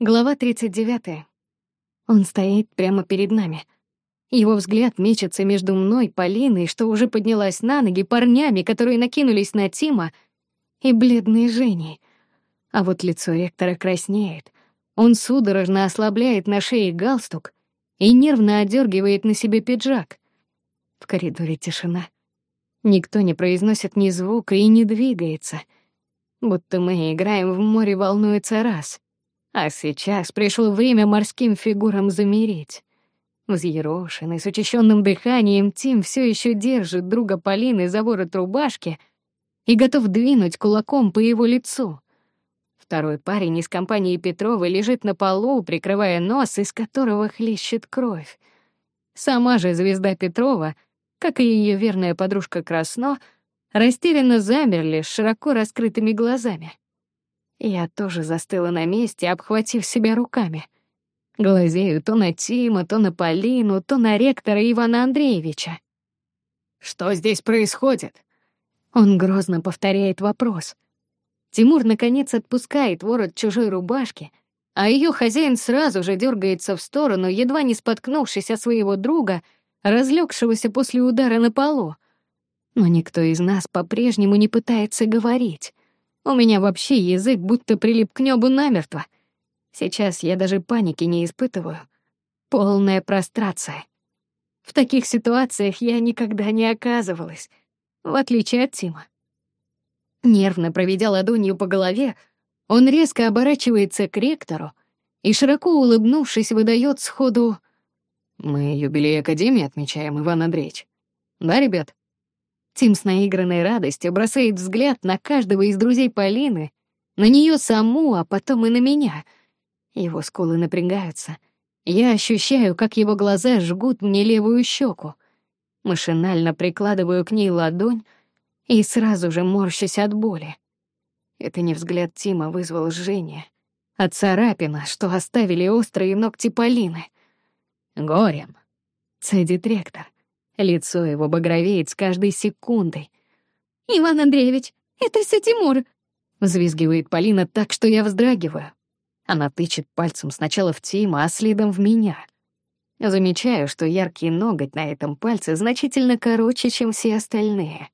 Глава 39. Он стоит прямо перед нами. Его взгляд мечется между мной, Полиной, что уже поднялась на ноги, парнями, которые накинулись на Тима, и бледной Женей. А вот лицо ректора краснеет. Он судорожно ослабляет на шее галстук и нервно одергивает на себе пиджак. В коридоре тишина. Никто не произносит ни звука и не двигается. Будто мы играем в море волнуется раз — а сейчас пришло время морским фигурам замереть. Взъерошенный, с учащенным дыханием, Тим все еще держит друга Полины за ворот рубашки и готов двинуть кулаком по его лицу. Второй парень из компании Петрова лежит на полу, прикрывая нос, из которого хлещет кровь. Сама же звезда Петрова, как и ее верная подружка Красно, растерянно замерли с широко раскрытыми глазами. Я тоже застыла на месте, обхватив себя руками. Глазею то на Тима, то на Полину, то на ректора Ивана Андреевича. «Что здесь происходит?» Он грозно повторяет вопрос. Тимур, наконец, отпускает ворот чужой рубашки, а ее хозяин сразу же дергается в сторону, едва не споткнувшись о своего друга, разлегшегося после удара на полу. Но никто из нас по-прежнему не пытается говорить. У меня вообще язык будто прилип к небу намертво. Сейчас я даже паники не испытываю. Полная прострация. В таких ситуациях я никогда не оказывалась, в отличие от Тима. Нервно проведя ладонью по голове, он резко оборачивается к ректору и, широко улыбнувшись, выдает сходу «Мы юбилей Академии отмечаем, Иван Андреевич. Да, ребят?» Тим с наигранной радостью бросает взгляд на каждого из друзей Полины, на нее саму, а потом и на меня. Его скулы напрягаются. Я ощущаю, как его глаза жгут мне левую щеку. Машинально прикладываю к ней ладонь и сразу же морщусь от боли. Это не взгляд Тима вызвал жжение, а царапина, что оставили острые ногти Полины. «Горем», — цедит ректор. Лицо его багровеет с каждой секундой. «Иван Андреевич, это все Тимур!» Взвизгивает Полина так, что я вздрагиваю. Она тычет пальцем сначала в Тима, а следом в меня. Замечаю, что яркий ноготь на этом пальце значительно короче, чем все остальные.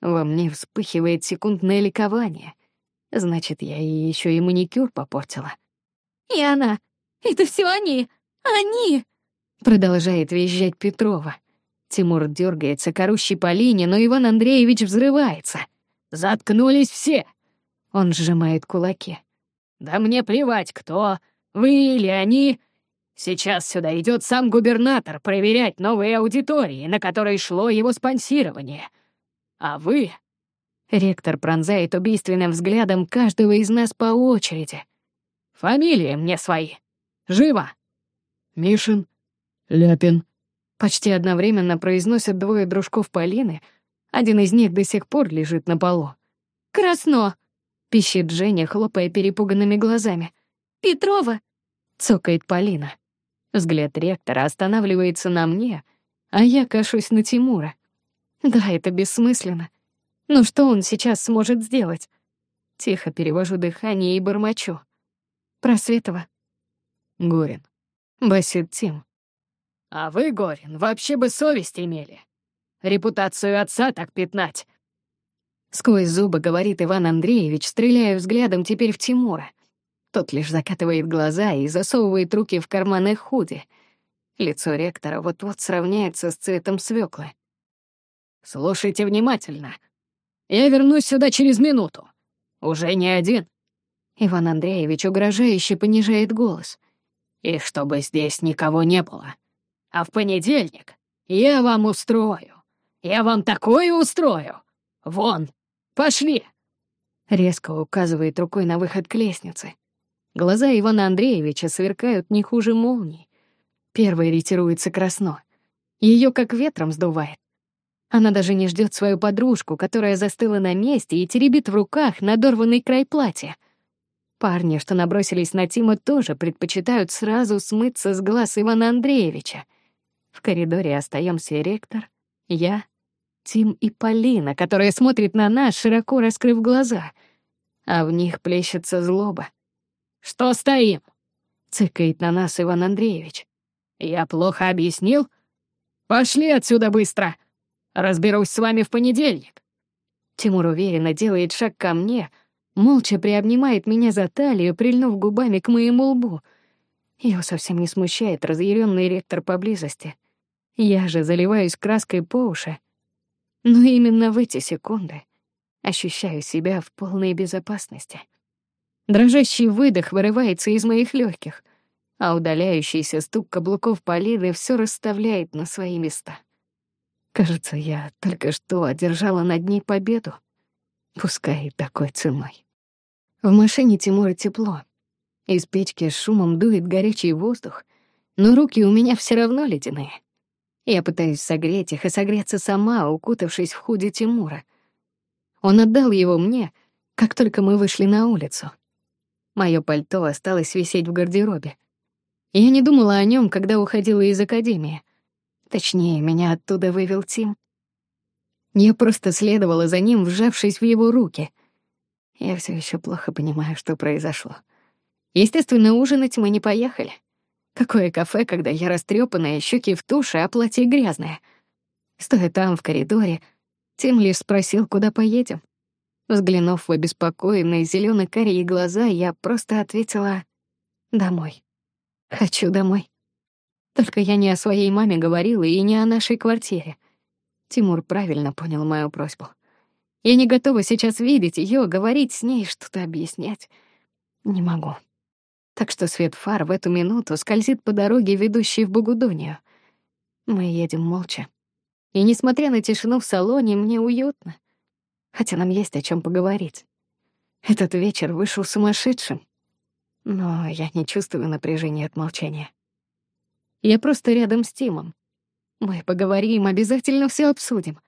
Во мне вспыхивает секундное ликование. Значит, я ей еще и маникюр попортила. «И она! Это все они! Они!» Продолжает визжать Петрова. Тимур дергается к орущей Полине, но Иван Андреевич взрывается. «Заткнулись все!» Он сжимает кулаки. «Да мне плевать, кто, вы или они. Сейчас сюда идет сам губернатор проверять новые аудитории, на которые шло его спонсирование. А вы...» Ректор пронзает убийственным взглядом каждого из нас по очереди. «Фамилии мне свои. Живо!» «Мишин, Ляпин, Почти одновременно произносят двое дружков Полины. Один из них до сих пор лежит на полу. «Красно!» — пищит Женя, хлопая перепуганными глазами. «Петрова!» — цокает Полина. Взгляд ректора останавливается на мне, а я кашусь на Тимура. Да, это бессмысленно. Но что он сейчас сможет сделать? Тихо перевожу дыхание и бормочу. Просветова. Горин. Басит Тим. А вы, Горин, вообще бы совесть имели. Репутацию отца так пятнать. Сквозь зубы говорит Иван Андреевич, стреляя взглядом теперь в Тимура. Тот лишь закатывает глаза и засовывает руки в карманы худи. Лицо ректора вот-вот сравняется с цветом свеклы. «Слушайте внимательно. Я вернусь сюда через минуту. Уже не один». Иван Андреевич угрожающе понижает голос. «И чтобы здесь никого не было. А в понедельник я вам устрою. Я вам такое устрою. Вон, пошли!» Резко указывает рукой на выход к лестнице. Глаза Ивана Андреевича сверкают не хуже молний. Первый ретируется красно. Ее как ветром сдувает. Она даже не ждет свою подружку, которая застыла на месте и теребит в руках надорванный край платья. Парни, что набросились на Тима, тоже предпочитают сразу смыться с глаз Ивана Андреевича — в коридоре остаемся ректор, я, Тим и Полина, которая смотрит на нас, широко раскрыв глаза, а в них плещется злоба. «Что стоим?» — цыкает на нас Иван Андреевич. «Я плохо объяснил? Пошли отсюда быстро! Разберусь с вами в понедельник!» Тимур уверенно делает шаг ко мне, молча приобнимает меня за талию, прильнув губами к моему лбу. Его совсем не смущает разъяренный ректор поблизости. Я же заливаюсь краской по уши. Но именно в эти секунды ощущаю себя в полной безопасности. Дрожащий выдох вырывается из моих легких, а удаляющийся стук каблуков Полины все расставляет на свои места. Кажется, я только что одержала над ней победу, пускай и такой ценой. В машине Тимура тепло. Из печки с шумом дует горячий воздух, но руки у меня все равно ледяные. Я пытаюсь согреть их и согреться сама, укутавшись в худи Тимура. Он отдал его мне, как только мы вышли на улицу. Моё пальто осталось висеть в гардеробе. Я не думала о нём, когда уходила из академии. Точнее, меня оттуда вывел Тим. Я просто следовала за ним, вжавшись в его руки. Я всё ещё плохо понимаю, что произошло. Естественно, ужинать мы не поехали. Какое кафе, когда я растрёпанная, щеки в туши, а платье грязное. Стоя там, в коридоре, Тим лишь спросил, куда поедем. Взглянув в обеспокоенные зелёно-карие глаза, я просто ответила «Домой. Хочу домой». Только я не о своей маме говорила и не о нашей квартире. Тимур правильно понял мою просьбу. Я не готова сейчас видеть её, говорить с ней, что-то объяснять. Не могу. Так что свет фар в эту минуту скользит по дороге, ведущей в Богудонию. Мы едем молча. И несмотря на тишину в салоне, мне уютно хотя нам есть о чем поговорить. Этот вечер вышел сумасшедшим, но я не чувствую напряжения от молчания. Я просто рядом с Тимом. Мы поговорим, обязательно все обсудим.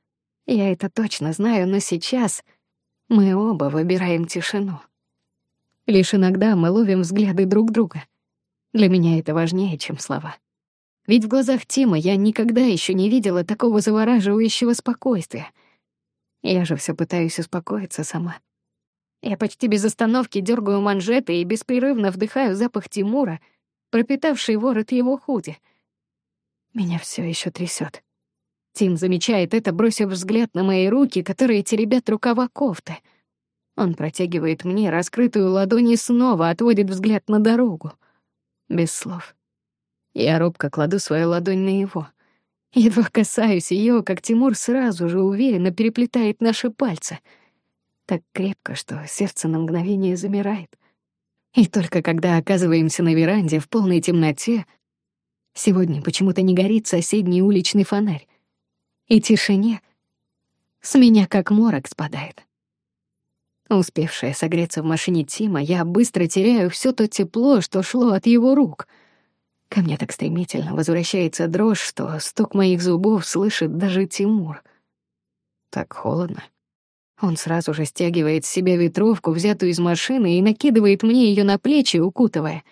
Я это точно знаю, но сейчас мы оба выбираем тишину. Лишь иногда мы ловим взгляды друг друга. Для меня это важнее, чем слова. Ведь в глазах Тима я никогда еще не видела такого завораживающего спокойствия — я же все пытаюсь успокоиться сама. Я почти без остановки дергаю манжеты и беспрерывно вдыхаю запах Тимура, пропитавший ворот его худи. Меня все еще трясет. Тим замечает это, бросив взгляд на мои руки, которые теребят рукава кофты. Он протягивает мне раскрытую ладонь и снова отводит взгляд на дорогу. Без слов. Я робко кладу свою ладонь на его. Едва касаюсь ее, как Тимур сразу же уверенно переплетает наши пальцы. Так крепко, что сердце на мгновение замирает. И только когда оказываемся на веранде в полной темноте, сегодня почему-то не горит соседний уличный фонарь. И тишине с меня как морок спадает. Успевшая согреться в машине Тима, я быстро теряю все то тепло, что шло от его рук — Ко мне так стремительно возвращается дрожь, что стук моих зубов слышит даже Тимур. Так холодно. Он сразу же стягивает с себя ветровку, взятую из машины, и накидывает мне ее на плечи, укутывая.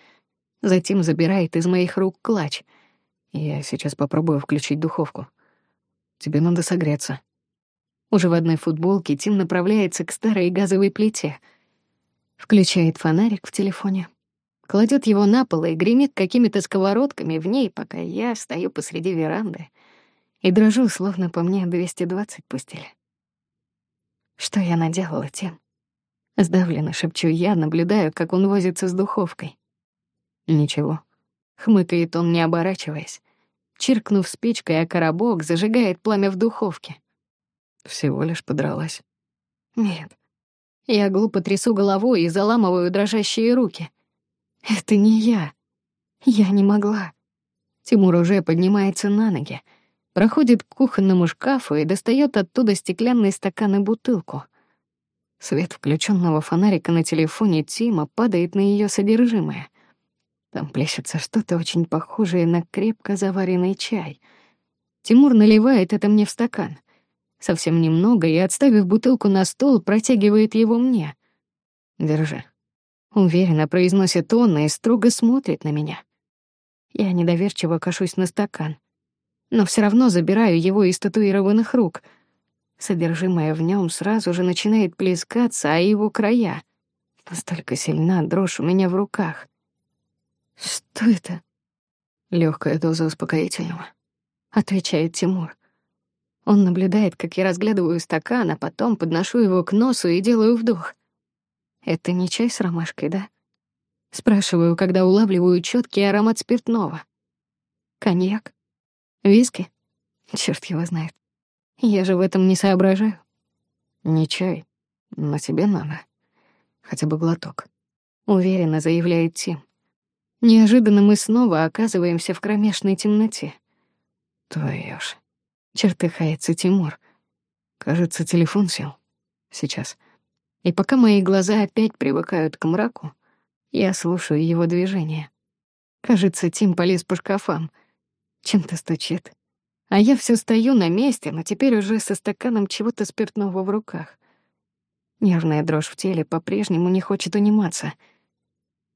Затем забирает из моих рук клатч. Я сейчас попробую включить духовку. Тебе надо согреться. Уже в одной футболке Тим направляется к старой газовой плите. Включает фонарик в телефоне, кладет его на пол и гремит какими-то сковородками в ней, пока я стою посреди веранды и дрожу, словно по мне 220 пустили. Что я наделала тем? Сдавленно шепчу я, наблюдаю, как он возится с духовкой. Ничего. Хмыкает он, не оборачиваясь. Чиркнув спичкой о коробок, зажигает пламя в духовке. Всего лишь подралась. Нет. Я глупо трясу головой и заламываю дрожащие руки. Это не я. Я не могла. Тимур уже поднимается на ноги, проходит к кухонному шкафу и достает оттуда стеклянный стакан и бутылку. Свет включенного фонарика на телефоне Тима падает на ее содержимое. Там плещется что-то очень похожее на крепко заваренный чай. Тимур наливает это мне в стакан. Совсем немного и, отставив бутылку на стол, протягивает его мне. «Держи». Уверенно произносит он и строго смотрит на меня. Я недоверчиво кашусь на стакан, но все равно забираю его из татуированных рук. Содержимое в нем сразу же начинает плескаться, а его края Настолько сильна дрожь у меня в руках. Что это? Легкая доза успокоительного, отвечает Тимур. Он наблюдает, как я разглядываю стакан, а потом подношу его к носу и делаю вдох. Это не чай с ромашкой, да? Спрашиваю, когда улавливаю четкий аромат спиртного. Коньяк? Виски? Черт его знает. Я же в этом не соображаю. Не чай, но тебе надо. Хотя бы глоток. Уверенно заявляет Тим. Неожиданно мы снова оказываемся в кромешной темноте. Твоё ж. Чертыхается Тимур. Кажется, телефон сел. Сейчас. И пока мои глаза опять привыкают к мраку, я слушаю его движения. Кажется, Тим полез по шкафам. Чем-то стучит. А я все стою на месте, но теперь уже со стаканом чего-то спиртного в руках. Нервная дрожь в теле по-прежнему не хочет униматься.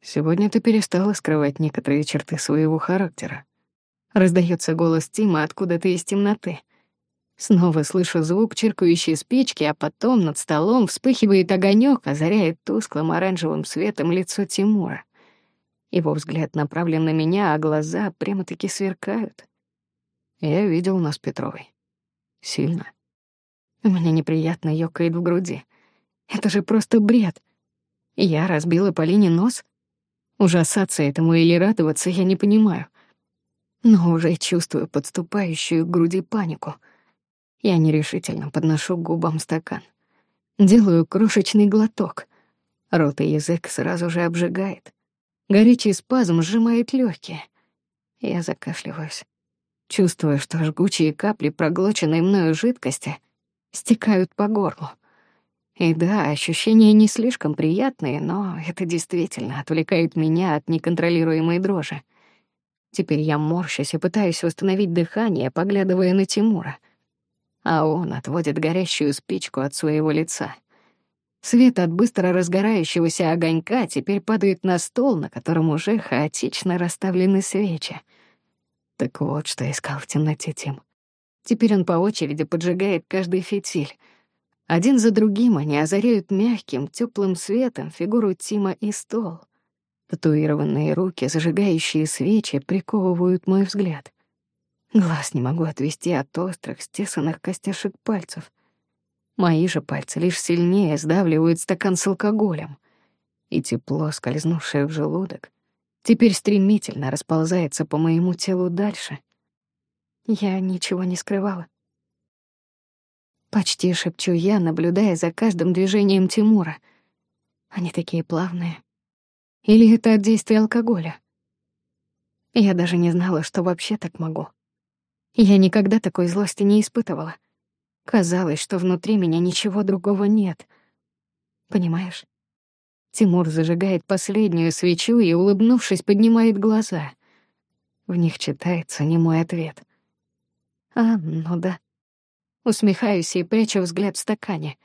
Сегодня ты перестала скрывать некоторые черты своего характера. Раздается голос Тима откуда-то из темноты. Снова слышу звук чиркающей спички, а потом над столом вспыхивает огонек, озаряет тусклым оранжевым светом лицо Тимура. Его взгляд направлен на меня, а глаза прямо-таки сверкают. Я видел нас Петровой. Сильно. Меня неприятно ёкает в груди. Это же просто бред. Я разбила Полине нос. Ужасаться этому или радоваться я не понимаю. Но уже чувствую подступающую к груди панику. Я нерешительно подношу к губам стакан. Делаю крошечный глоток. Рот и язык сразу же обжигает. Горячий спазм сжимает легкие. Я закашливаюсь. Чувствую, что жгучие капли проглоченной мною жидкости стекают по горлу. И да, ощущения не слишком приятные, но это действительно отвлекает меня от неконтролируемой дрожи. Теперь я морщусь и пытаюсь восстановить дыхание, поглядывая на Тимура. А он отводит горящую спичку от своего лица. Свет от быстро разгорающегося огонька теперь падает на стол, на котором уже хаотично расставлены свечи. Так вот, что искал в темноте Тим. Теперь он по очереди поджигает каждый фитиль — один за другим они озаряют мягким, теплым светом фигуру Тима и стол. Татуированные руки, зажигающие свечи, приковывают мой взгляд. Глаз не могу отвести от острых, стесанных костяшек пальцев. Мои же пальцы лишь сильнее сдавливают стакан с алкоголем. И тепло, скользнувшее в желудок, теперь стремительно расползается по моему телу дальше. Я ничего не скрывала. Почти шепчу я, наблюдая за каждым движением Тимура. Они такие плавные. Или это от действия алкоголя? Я даже не знала, что вообще так могу. Я никогда такой злости не испытывала. Казалось, что внутри меня ничего другого нет. Понимаешь? Тимур зажигает последнюю свечу и, улыбнувшись, поднимает глаза. В них читается не мой ответ. А, ну да. Усмехаюсь и прячу взгляд в стакане.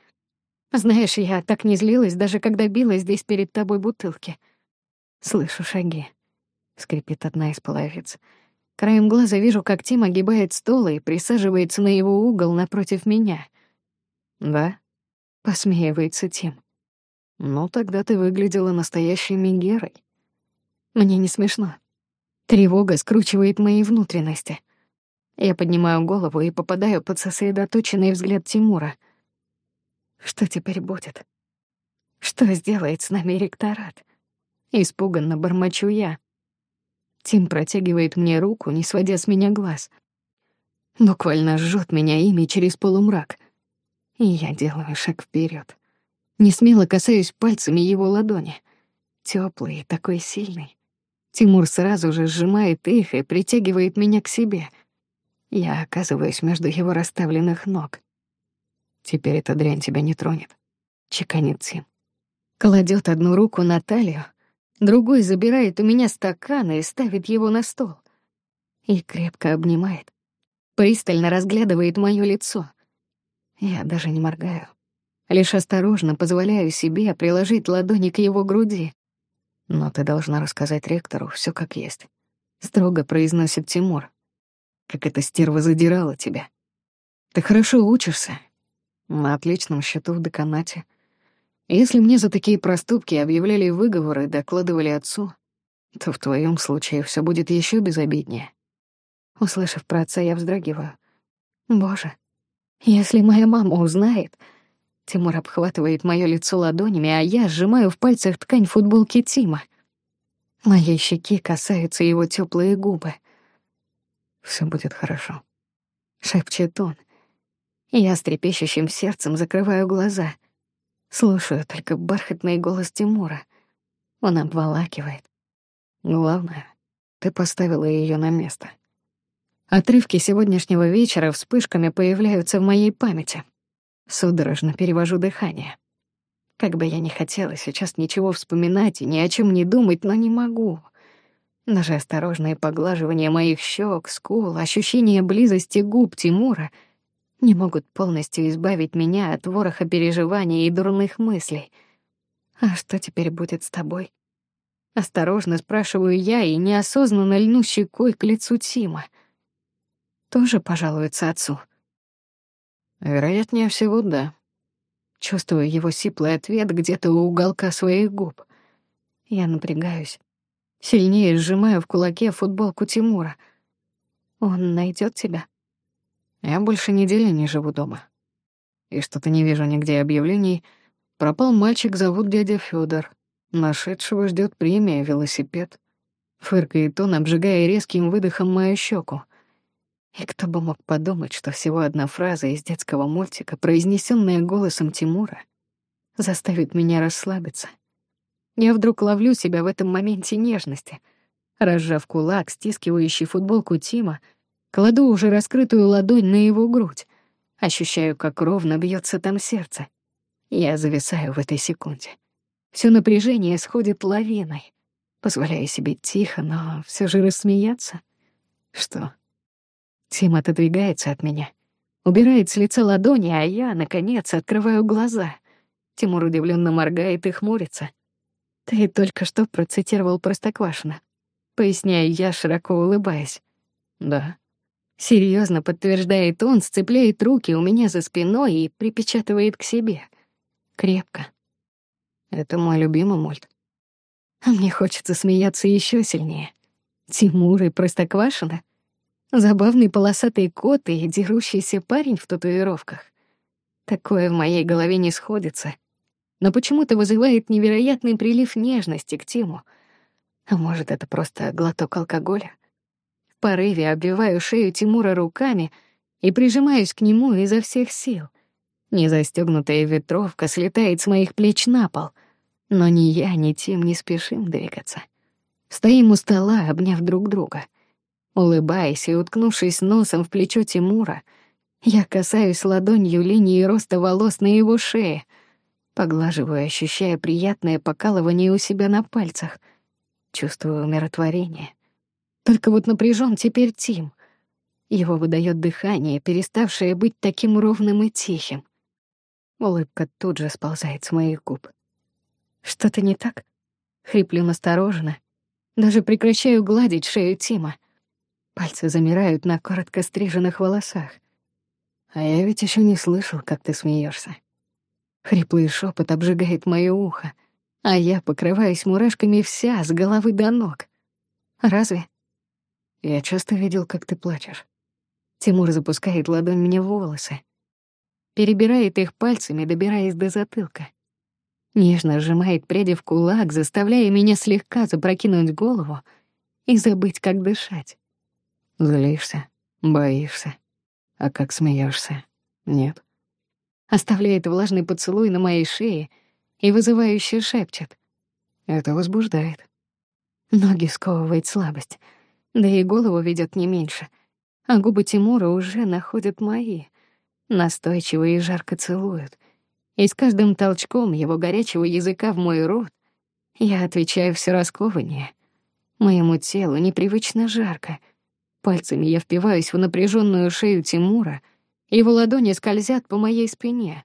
Знаешь, я так не злилась, даже когда била здесь перед тобой бутылки. Слышу шаги. Скрипит одна из половиц. Краем глаза вижу, как Тим огибает стол и присаживается на его угол напротив меня. «Да?» — посмеивается Тим. «Ну, тогда ты выглядела настоящей Мегерой». Мне не смешно. Тревога скручивает мои внутренности. Я поднимаю голову и попадаю под сосредоточенный взгляд Тимура. Что теперь будет? Что сделает с нами ректорат? Испуганно бормочу я. Тим протягивает мне руку, не сводя с меня глаз. Буквально жжет меня ими через полумрак. И я делаю шаг вперед. Не смело касаюсь пальцами его ладони. Теплый такой сильный. Тимур сразу же сжимает их и притягивает меня к себе — я оказываюсь между его расставленных ног. Теперь эта дрянь тебя не тронет. Чеканит Тим. Кладет одну руку на талию, другой забирает у меня стакан и ставит его на стол. И крепко обнимает. Пристально разглядывает моё лицо. Я даже не моргаю. Лишь осторожно позволяю себе приложить ладони к его груди. Но ты должна рассказать ректору всё как есть. Строго произносит Тимур как эта стерва задирала тебя. Ты хорошо учишься, на отличном счету в деканате. Если мне за такие проступки объявляли выговоры и докладывали отцу, то в твоем случае все будет еще безобиднее. Услышав про отца, я вздрагиваю. Боже, если моя мама узнает... Тимур обхватывает моё лицо ладонями, а я сжимаю в пальцах ткань футболки Тима. Моей щеки касаются его теплые губы. Все будет хорошо», — шепчет он. Я с трепещущим сердцем закрываю глаза. Слушаю только бархатный голос Тимура. Он обволакивает. Главное, ты поставила ее на место. Отрывки сегодняшнего вечера вспышками появляются в моей памяти. Судорожно перевожу дыхание. Как бы я ни хотела сейчас ничего вспоминать и ни о чем не думать, но не могу. Даже осторожное поглаживание моих щек, скул, ощущение близости губ Тимура не могут полностью избавить меня от вороха переживаний и дурных мыслей. А что теперь будет с тобой? Осторожно спрашиваю я и неосознанно льну щекой к лицу Тима — тоже пожалуется отцу? Вероятнее всего, да. Чувствую его сиплый ответ где-то у уголка своих губ. Я напрягаюсь. Сильнее сжимаю в кулаке футболку Тимура. Он найдет тебя? Я больше недели не живу дома. И что-то не вижу нигде объявлений. Пропал мальчик, зовут дядя Федор. Нашедшего ждет премия, велосипед. Фыркает он, обжигая резким выдохом мою щеку. И кто бы мог подумать, что всего одна фраза из детского мультика, произнесенная голосом Тимура, заставит меня расслабиться. Я вдруг ловлю себя в этом моменте нежности. Разжав кулак, стискивающий футболку Тима, кладу уже раскрытую ладонь на его грудь. Ощущаю, как ровно бьется там сердце. Я зависаю в этой секунде. Все напряжение сходит лавиной. Позволяю себе тихо, но все же рассмеяться. Что? Тим отодвигается от меня, убирает с лица ладони, а я, наконец, открываю глаза. Тимур удивленно моргает и хмурится. «Ты только что процитировал Простоквашино», — поясняю я, широко улыбаясь. «Да». Серьезно подтверждает он, сцепляет руки у меня за спиной и припечатывает к себе. Крепко. Это мой любимый мульт. А мне хочется смеяться еще сильнее. Тимур и Простоквашино — Забавный полосатый кот и дерущийся парень в татуировках. Такое в моей голове не сходится, но почему-то вызывает невероятный прилив нежности к Тиму. А может, это просто глоток алкоголя? Порыве обвиваю шею Тимура руками и прижимаюсь к нему изо всех сил. Незастёгнутая ветровка слетает с моих плеч на пол, но ни я, ни Тим не спешим двигаться. Стоим у стола, обняв друг друга — Улыбаясь и уткнувшись носом в плечо Тимура, я касаюсь ладонью линии роста волос на его шее, поглаживаю, ощущая приятное покалывание у себя на пальцах, чувствую умиротворение. Только вот напряжен теперь Тим. Его выдает дыхание, переставшее быть таким ровным и тихим. Улыбка тут же сползает с моих губ. «Что-то не так?» Хриплю настороженно. Даже прекращаю гладить шею Тима — Пальцы замирают на коротко стриженных волосах. А я ведь еще не слышал, как ты смеешься. Хриплый шепот обжигает моё ухо, а я покрываюсь мурашками вся, с головы до ног. Разве? Я часто видел, как ты плачешь. Тимур запускает ладонь мне в волосы. Перебирает их пальцами, добираясь до затылка. Нежно сжимает пряди в кулак, заставляя меня слегка запрокинуть голову и забыть, как дышать. Злишься, боишься. А как смеешься? Нет. Оставляет влажный поцелуй на моей шее и вызывающе шепчет. Это возбуждает. Ноги сковывает слабость, да и голову ведет не меньше. А губы Тимура уже находят мои, настойчиво и жарко целуют. И с каждым толчком его горячего языка в мой рот я отвечаю все раскованнее. Моему телу непривычно жарко — Пальцами я впиваюсь в напряженную шею Тимура, его ладони скользят по моей спине,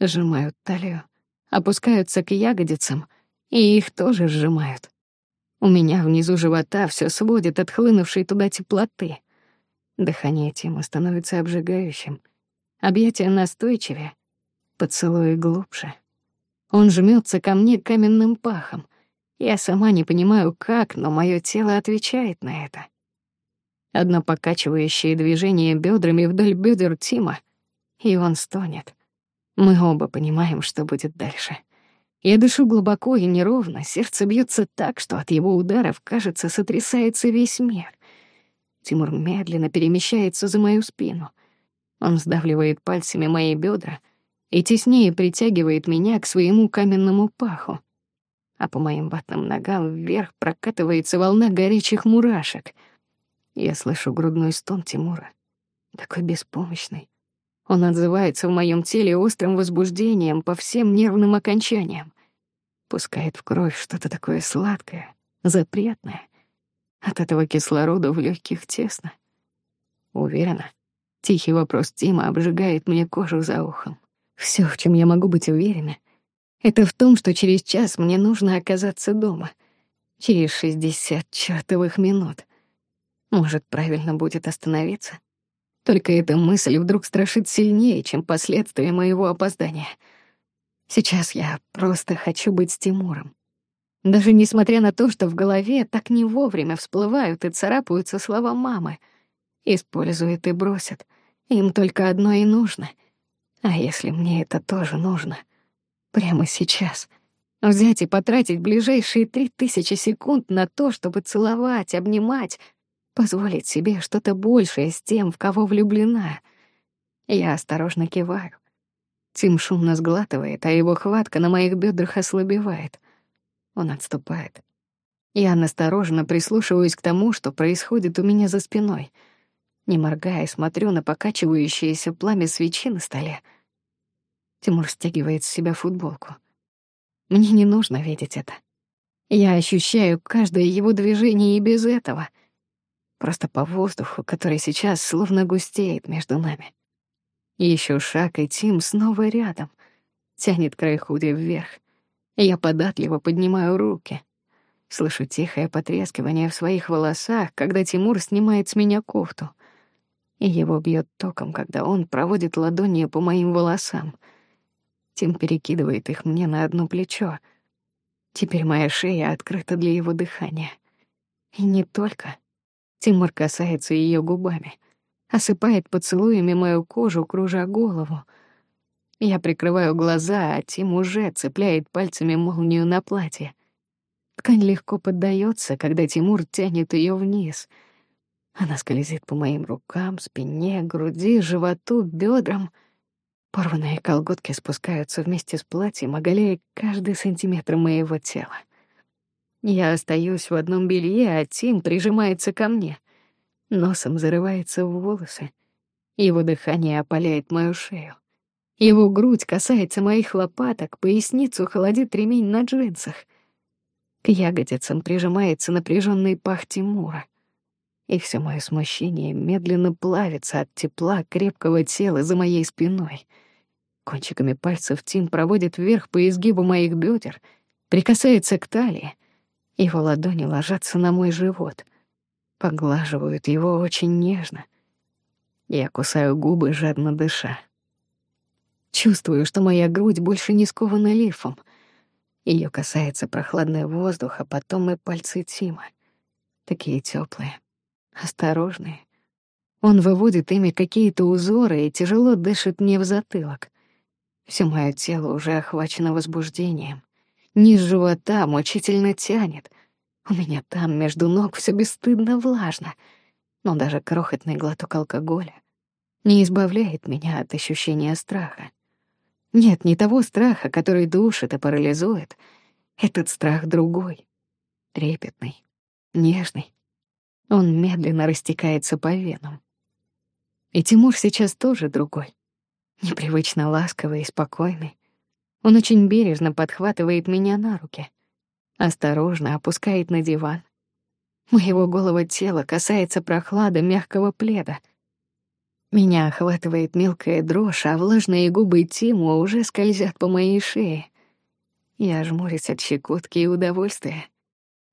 сжимают талию, опускаются к ягодицам, и их тоже сжимают. У меня внизу живота все сводит от хлынувшей туда теплоты. Дыхание Тима становится обжигающим, объятия настойчивее, поцелуи глубже. Он жмется ко мне каменным пахом. Я сама не понимаю, как, но мое тело отвечает на это. Одно покачивающее движение бедрами вдоль бедер Тима, и он стонет. Мы оба понимаем, что будет дальше. Я дышу глубоко и неровно, сердце бьется так, что от его ударов, кажется, сотрясается весь мир. Тимур медленно перемещается за мою спину. Он сдавливает пальцами мои бедра и теснее притягивает меня к своему каменному паху. А по моим ватным ногам вверх прокатывается волна горячих мурашек. Я слышу грудной стон Тимура, такой беспомощный, он отзывается в моем теле острым возбуждением по всем нервным окончаниям. Пускает в кровь что-то такое сладкое, запретное. От этого кислорода в легких тесно. Уверена. Тихий вопрос Тима обжигает мне кожу за ухом. Все, в чем я могу быть уверена, это в том, что через час мне нужно оказаться дома. Через шестьдесят чертовых минут. Может, правильно будет остановиться? Только эта мысль вдруг страшит сильнее, чем последствия моего опоздания. Сейчас я просто хочу быть с Тимуром. Даже несмотря на то, что в голове так не вовремя всплывают и царапаются слова мамы. Используют и бросят. Им только одно и нужно. А если мне это тоже нужно? Прямо сейчас. Взять и потратить ближайшие три тысячи секунд на то, чтобы целовать, обнимать, позволить себе что-то большее с тем, в кого влюблена. Я осторожно киваю. Тим шумно сглатывает, а его хватка на моих бедрах ослабевает. Он отступает. Я настороженно прислушиваюсь к тому, что происходит у меня за спиной. Не моргая, смотрю на покачивающееся пламя свечи на столе. Тимур стягивает с себя футболку. Мне не нужно видеть это. Я ощущаю каждое его движение и без этого — просто по воздуху, который сейчас словно густеет между нами. Еще шаг, и Тим снова рядом, тянет край худи вверх. Я податливо поднимаю руки. Слышу тихое потрескивание в своих волосах, когда Тимур снимает с меня кофту. И его бьет током, когда он проводит ладонью по моим волосам. Тим перекидывает их мне на одно плечо. Теперь моя шея открыта для его дыхания. И не только. Тимур касается ее губами, осыпает поцелуями мою кожу, кружа голову. Я прикрываю глаза, а Тим уже цепляет пальцами молнию на платье. Ткань легко поддается, когда Тимур тянет ее вниз. Она скользит по моим рукам, спине, груди, животу, бедрам. Порванные колготки спускаются вместе с платьем, оголяя каждый сантиметр моего тела. Я остаюсь в одном белье, а Тим прижимается ко мне. Носом зарывается в волосы. Его дыхание опаляет мою шею. Его грудь касается моих лопаток, поясницу холодит ремень на джинсах. К ягодицам прижимается напряженный пах Тимура. И все мое смущение медленно плавится от тепла крепкого тела за моей спиной. Кончиками пальцев Тим проводит вверх по изгибу моих бедер, прикасается к талии, его ладони ложатся на мой живот, поглаживают его очень нежно. Я кусаю губы, жадно дыша. Чувствую, что моя грудь больше не скована лифом. Ее касается прохладный воздух, а потом и пальцы Тима. Такие теплые, осторожные. Он выводит ими какие-то узоры и тяжело дышит мне в затылок. Всё моё тело уже охвачено возбуждением. Низ живота мучительно тянет. У меня там между ног все бесстыдно влажно. Но даже крохотный глоток алкоголя не избавляет меня от ощущения страха. Нет, не того страха, который душит и парализует. Этот страх другой, трепетный, нежный. Он медленно растекается по венам. И Тимур сейчас тоже другой. Непривычно ласковый и спокойный. Он очень бережно подхватывает меня на руки, осторожно опускает на диван. Моего голого тела касается прохлада мягкого пледа. Меня охватывает мелкая дрожь, а влажные губы Тиму уже скользят по моей шее. Я жмурюсь от щекотки и удовольствия.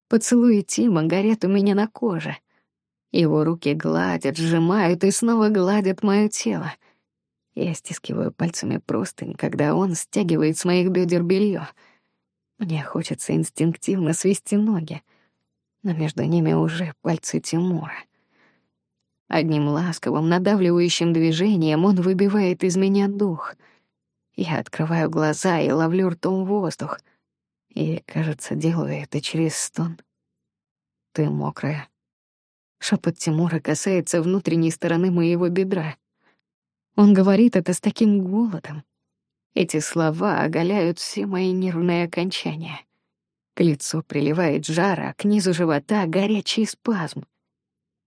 Поцелуи Тима горят у меня на коже. Его руки гладят, сжимают и снова гладят моё тело. Я стискиваю пальцами простынь, когда он стягивает с моих бедер белье. Мне хочется инстинктивно свести ноги, но между ними уже пальцы Тимура. Одним ласковым, надавливающим движением он выбивает из меня дух. Я открываю глаза и ловлю ртом воздух. И, кажется, делаю это через стон. Ты мокрая. Шепот Тимура касается внутренней стороны моего бедра. Он говорит это с таким голодом. Эти слова оголяют все мои нервные окончания. К лицу приливает жара, к низу живота горячий спазм.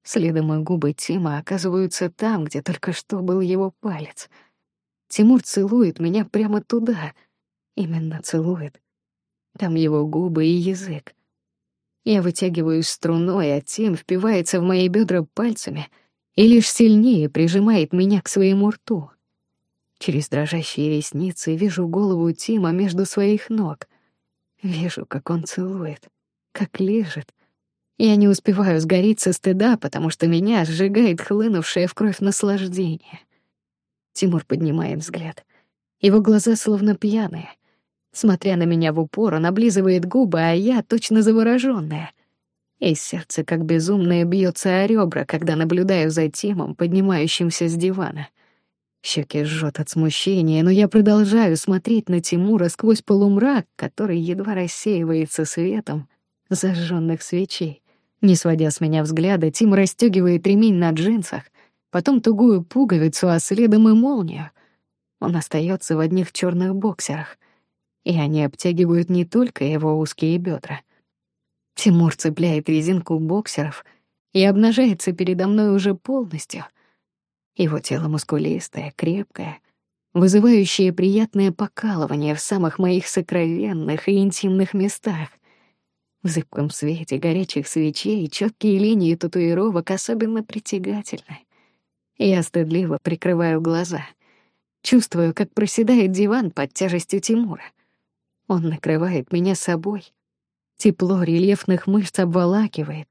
Следом и губы Тима оказываются там, где только что был его палец. Тимур целует меня прямо туда. Именно целует. Там его губы и язык. Я вытягиваю струной, а Тим впивается в мои бедра пальцами и лишь сильнее прижимает меня к своему рту. Через дрожащие ресницы вижу голову Тима между своих ног. Вижу, как он целует, как лежит. Я не успеваю сгореть со стыда, потому что меня сжигает хлынувшее в кровь наслаждение. Тимур поднимает взгляд. Его глаза словно пьяные — Смотря на меня в упор, он облизывает губы, а я точно заворожённая. И сердце как безумное бьется о ребра, когда наблюдаю за Тимом, поднимающимся с дивана. Щеки жжет от смущения, но я продолжаю смотреть на Тимура сквозь полумрак, который едва рассеивается светом зажженных свечей. Не сводя с меня взгляда, Тим расстегивает ремень на джинсах, потом тугую пуговицу, а следом и молнию. Он остается в одних черных боксерах и они обтягивают не только его узкие бедра. Тимур цепляет резинку боксеров и обнажается передо мной уже полностью. Его тело мускулистое, крепкое, вызывающее приятное покалывание в самых моих сокровенных и интимных местах. В зыбком свете горячих свечей четкие линии татуировок особенно притягательны. Я стыдливо прикрываю глаза. Чувствую, как проседает диван под тяжестью Тимура — он накрывает меня собой. Тепло рельефных мышц обволакивает.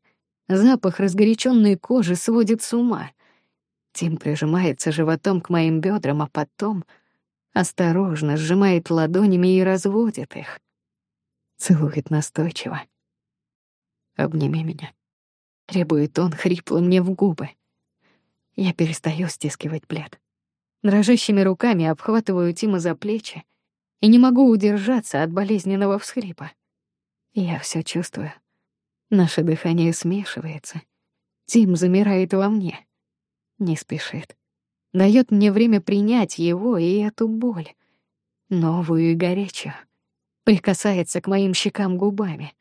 Запах разгоряченной кожи сводит с ума. Тим прижимается животом к моим бедрам, а потом осторожно сжимает ладонями и разводит их. Целует настойчиво. «Обними меня», — требует он хрипло мне в губы. Я перестаю стискивать плед. Дрожащими руками обхватываю Тима за плечи, и не могу удержаться от болезненного всхлипа. Я все чувствую. Наше дыхание смешивается. Тим замирает во мне. Не спешит. Дает мне время принять его и эту боль. Новую и горячую. Прикасается к моим щекам губами.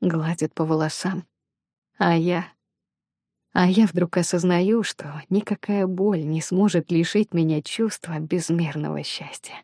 Гладит по волосам. А я... А я вдруг осознаю, что никакая боль не сможет лишить меня чувства безмерного счастья.